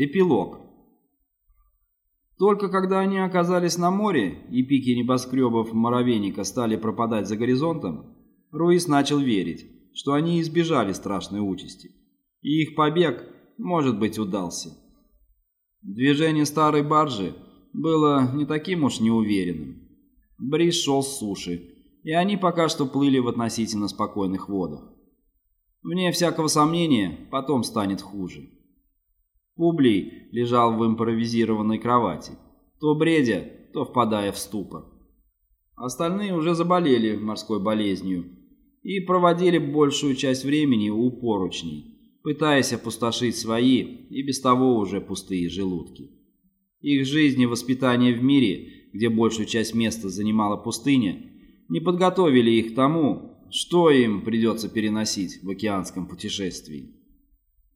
Эпилог. Только когда они оказались на море и пики небоскребов Моровейника стали пропадать за горизонтом, Руис начал верить, что они избежали страшной участи, и их побег, может быть, удался. Движение старой баржи было не таким уж неуверенным. Бриз шел с суши, и они пока что плыли в относительно спокойных водах. Вне всякого сомнения, потом станет хуже. Публий лежал в импровизированной кровати, то бредя, то впадая в ступор. Остальные уже заболели морской болезнью и проводили большую часть времени у поручней, пытаясь опустошить свои и без того уже пустые желудки. Их жизнь и воспитание в мире, где большую часть места занимала пустыня, не подготовили их к тому, что им придется переносить в океанском путешествии.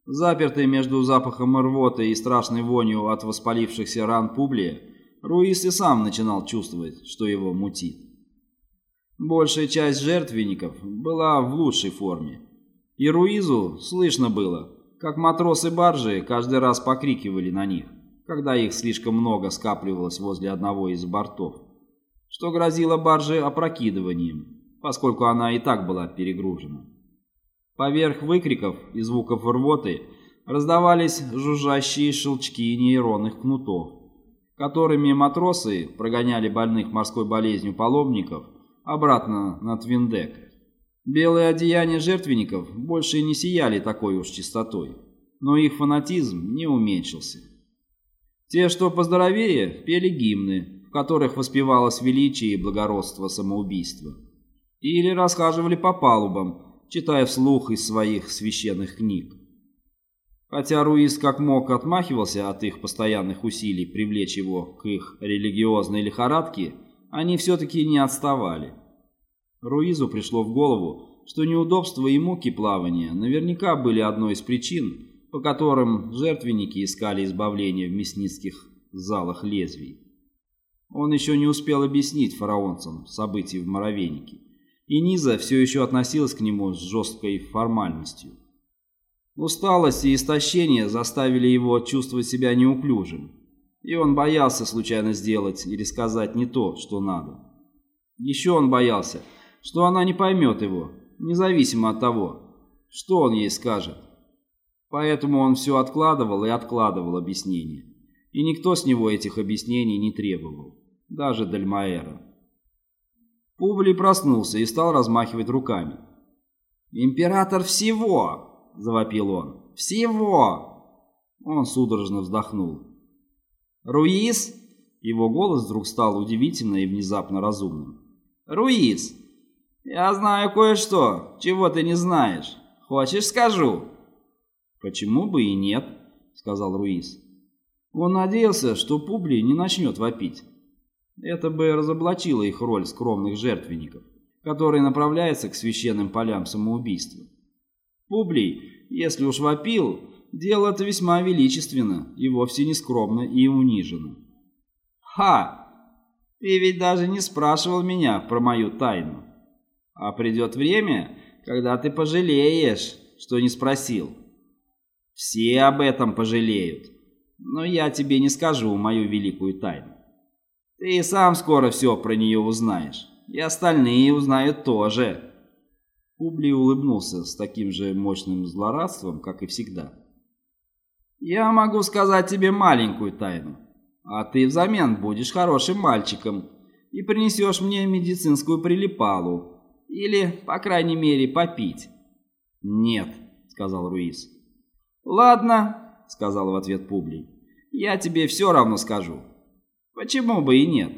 Запертый между запахом рвоты и страшной вонью от воспалившихся ран Публия, Руис и сам начинал чувствовать, что его мутит. Большая часть жертвенников была в лучшей форме, и Руизу слышно было, как матросы баржи каждый раз покрикивали на них, когда их слишком много скапливалось возле одного из бортов, что грозило барже опрокидыванием, поскольку она и так была перегружена. Поверх выкриков и звуков рвоты раздавались жужжащие щелчки нейронных кнутов, которыми матросы прогоняли больных морской болезнью паломников обратно на Твиндек. Белые одеяния жертвенников больше не сияли такой уж чистотой, но их фанатизм не уменьшился. Те, что поздоровее, пели гимны, в которых воспевалось величие и благородство самоубийства. Или расхаживали по палубам, читая вслух из своих священных книг. Хотя Руис как мог отмахивался от их постоянных усилий привлечь его к их религиозной лихорадке, они все-таки не отставали. Руизу пришло в голову, что неудобства и муки плавания наверняка были одной из причин, по которым жертвенники искали избавления в мясницких залах лезвий. Он еще не успел объяснить фараонцам события в Моровейнике и Низа все еще относилась к нему с жесткой формальностью. Усталость и истощение заставили его чувствовать себя неуклюжим, и он боялся случайно сделать или сказать не то, что надо. Еще он боялся, что она не поймет его, независимо от того, что он ей скажет. Поэтому он все откладывал и откладывал объяснения, и никто с него этих объяснений не требовал, даже Дальмаэра. Публий проснулся и стал размахивать руками. «Император всего!» – завопил он. «Всего!» Он судорожно вздохнул. «Руис?» Его голос вдруг стал удивительно и внезапно разумным. «Руис, я знаю кое-что, чего ты не знаешь. Хочешь, скажу?» «Почему бы и нет?» – сказал Руис. Он надеялся, что Публий не начнет вопить. Это бы разоблачило их роль скромных жертвенников, которые направляются к священным полям самоубийства. Публий, если уж вопил, дело это весьма величественно и вовсе не скромно и униженно. «Ха! Ты ведь даже не спрашивал меня про мою тайну. А придет время, когда ты пожалеешь, что не спросил. Все об этом пожалеют, но я тебе не скажу мою великую тайну. Ты и сам скоро все про нее узнаешь. И остальные узнают тоже. Публий улыбнулся с таким же мощным злорадством, как и всегда. «Я могу сказать тебе маленькую тайну, а ты взамен будешь хорошим мальчиком и принесешь мне медицинскую прилипалу, или, по крайней мере, попить». «Нет», — сказал Руис. «Ладно», — сказал в ответ Публий, — «я тебе все равно скажу. Почему бы и нет?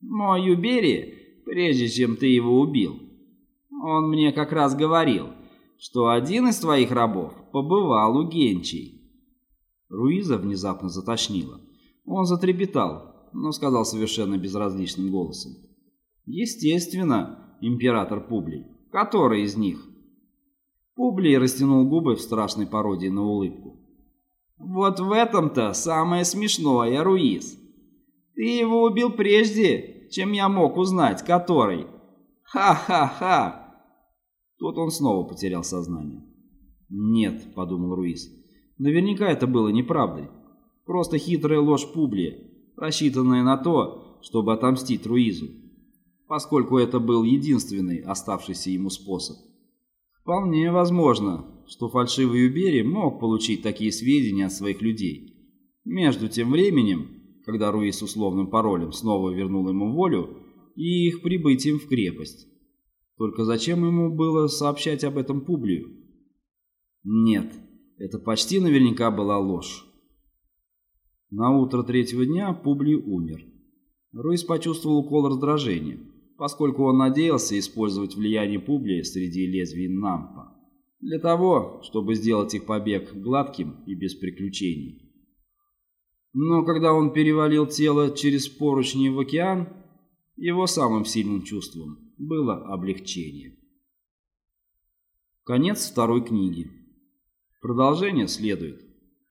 Мой Юбери, прежде чем ты его убил, он мне как раз говорил, что один из твоих рабов побывал у Генчей. Руиза внезапно затошнила. Он затрепетал, но сказал совершенно безразличным голосом. Естественно, император Публий. Который из них? Публий растянул губы в страшной пародии на улыбку. Вот в этом-то самое смешное, Руиз. Ты его убил прежде, чем я мог узнать, который. Ха-ха-ха!» Тут он снова потерял сознание. «Нет», — подумал Руис, — «наверняка это было неправдой. Просто хитрая ложь Публия, рассчитанная на то, чтобы отомстить Руизу, поскольку это был единственный оставшийся ему способ. Вполне возможно, что фальшивый Юбери мог получить такие сведения от своих людей. Между тем временем, когда Руис с условным паролем снова вернул ему волю, и их прибытием в крепость. Только зачем ему было сообщать об этом Публию? Нет, это почти наверняка была ложь. На утро третьего дня Публий умер. Руис почувствовал укол раздражения, поскольку он надеялся использовать влияние Публия среди лезвий Нампа для того, чтобы сделать их побег гладким и без приключений. Но когда он перевалил тело через поручни в океан, его самым сильным чувством было облегчение. Конец второй книги. Продолжение следует.